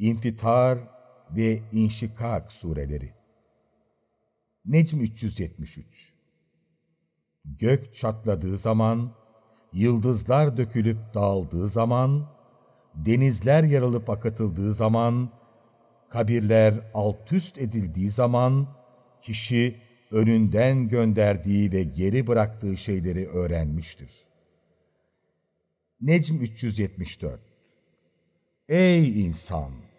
İnfitar ve İnşikak sureleri. Necm 373 Gök çatladığı zaman, yıldızlar dökülüp dağıldığı zaman, denizler yarılıp akıtıldığı zaman, kabirler alt üst edildiği zaman, kişi önünden gönderdiği ve geri bıraktığı şeyleri öğrenmiştir. Necm 374 Ey insan!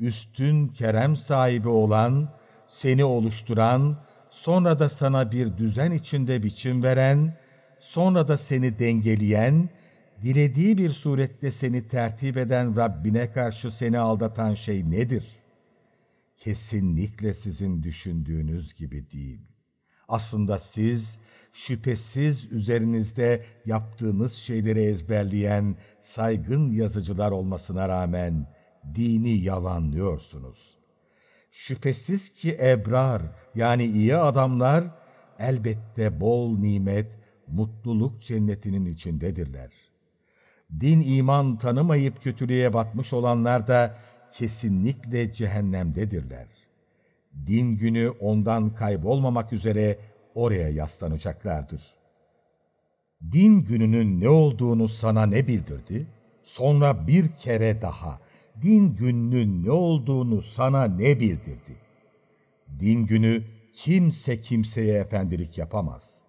Üstün kerem sahibi olan, seni oluşturan, sonra da sana bir düzen içinde biçim veren, sonra da seni dengeleyen, dilediği bir surette seni tertip eden Rabbine karşı seni aldatan şey nedir? Kesinlikle sizin düşündüğünüz gibi değil. Aslında siz, şüphesiz üzerinizde yaptığınız şeyleri ezberleyen saygın yazıcılar olmasına rağmen dini yalanlıyorsunuz. Şüphesiz ki ebrar yani iyi adamlar elbette bol nimet, mutluluk cennetinin içindedirler. Din iman tanımayıp kötülüğe batmış olanlar da kesinlikle cehennemdedirler. Din günü ondan kaybolmamak üzere oraya yaslanacaklardır. Din gününün ne olduğunu sana ne bildirdi? Sonra bir kere daha din gününün ne olduğunu sana ne bildirdi? Din günü kimse kimseye efendilik yapamaz.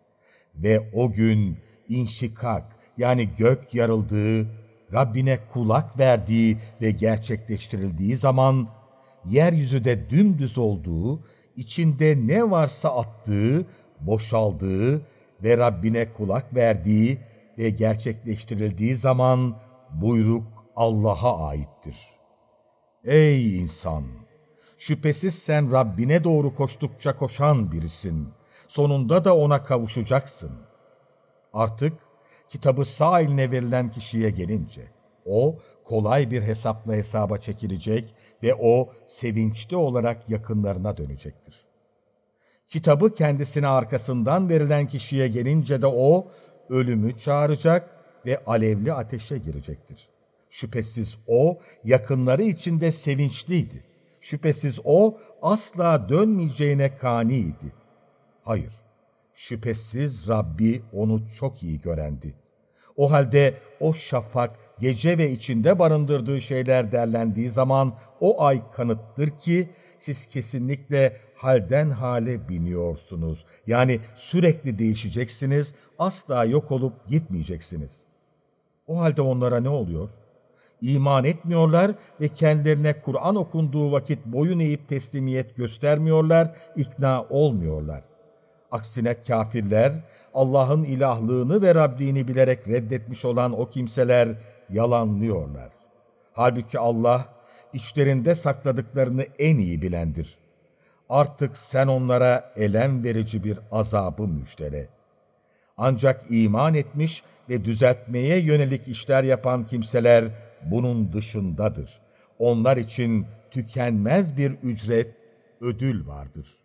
Ve o gün inşikak yani gök yarıldığı, Rabbine kulak verdiği ve gerçekleştirildiği zaman, yeryüzü de dümdüz olduğu, içinde ne varsa attığı, boşaldığı ve Rabbine kulak verdiği ve gerçekleştirildiği zaman buyruk Allah'a aittir. Ey insan! Şüphesiz sen Rabbine doğru koştukça koşan birisin. Sonunda da ona kavuşacaksın. Artık kitabı sağ eline verilen kişiye gelince, o kolay bir hesapla hesaba çekilecek ve o sevinçli olarak yakınlarına dönecektir. Kitabı kendisine arkasından verilen kişiye gelince de o ölümü çağıracak ve alevli ateşe girecektir. Şüphesiz o yakınları içinde sevinçliydi. Şüphesiz o asla dönmeyeceğine kaniydi. Hayır, şüphesiz Rabbi onu çok iyi görendi. O halde o şafak, gece ve içinde barındırdığı şeyler derlendiği zaman o ay kanıttır ki siz kesinlikle halden hale biniyorsunuz. Yani sürekli değişeceksiniz, asla yok olup gitmeyeceksiniz. O halde onlara ne oluyor? İman etmiyorlar ve kendilerine Kur'an okunduğu vakit boyun eğip teslimiyet göstermiyorlar, ikna olmuyorlar. Aksine kafirler, Allah'ın ilahlığını ve Rabbini bilerek reddetmiş olan o kimseler yalanlıyorlar. Halbuki Allah, içlerinde sakladıklarını en iyi bilendir. Artık sen onlara elem verici bir azabı müjdele. Ancak iman etmiş ve düzeltmeye yönelik işler yapan kimseler bunun dışındadır. Onlar için tükenmez bir ücret, ödül vardır.''